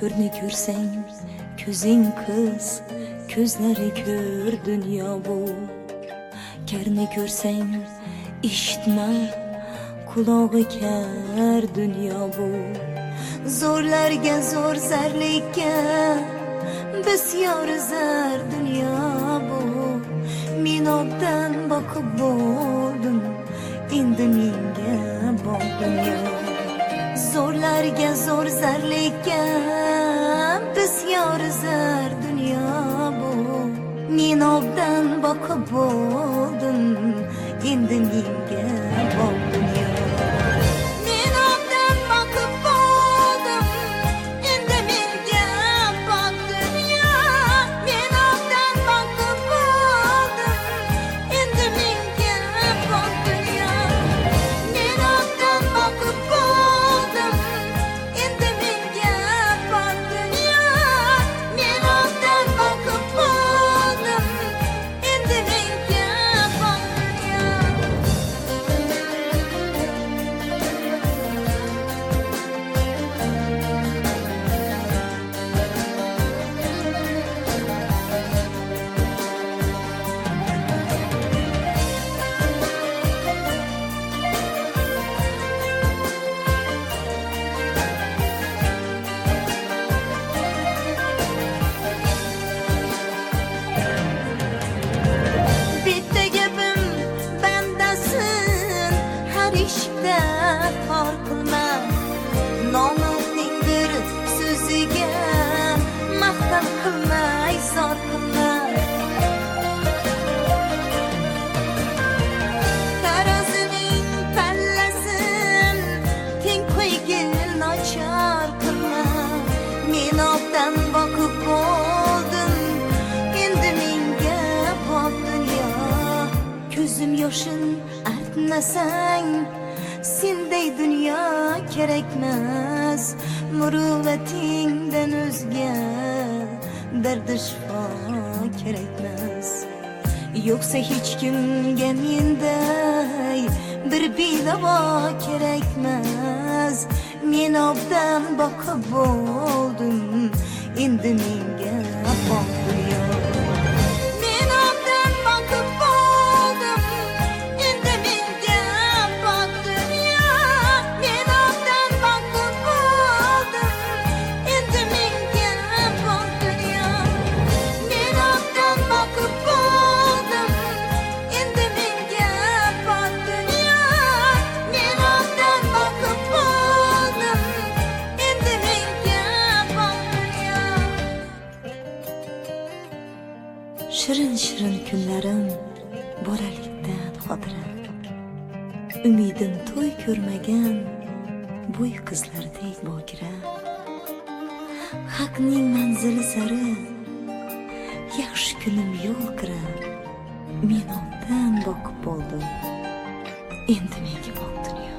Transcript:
Körne körsen közün kız Közleri kör dünya bu. Kerne körsen işitme Kulağı ker dünya bu. Zorlar Zorlarga zor zarlikka Biz yorizar dünya bu. Men obdan boqib bo'ldim Endi menga boq dunyo Zorlarga zor zarlikka bisyor zar dunyo bu. Men obdan boqib bo'ldim endi menga bor o'ziga maqtan qilmay zor qilma tarozining pallasin teng qo'ygin nochor qilma men obdan boqib bo'ldim endi menga bor dunyo ko'zim yoshin artmasang senday dunyo kerakmas muruvvatingdan o'zga dardi shifo kerakmas yo'qsa hech kimga menday bir bedavo kerakmas men obdan boqib bo'ldim endi menga bor shirin shirin kunlarim bolalikdan xotiram umidim to'y ko'rmagan bo'y qizlardek bokira haqning manzili sari yaxshi kunim yo'qira men oldan boqib bo'ldim. Endi menga boq dunyo.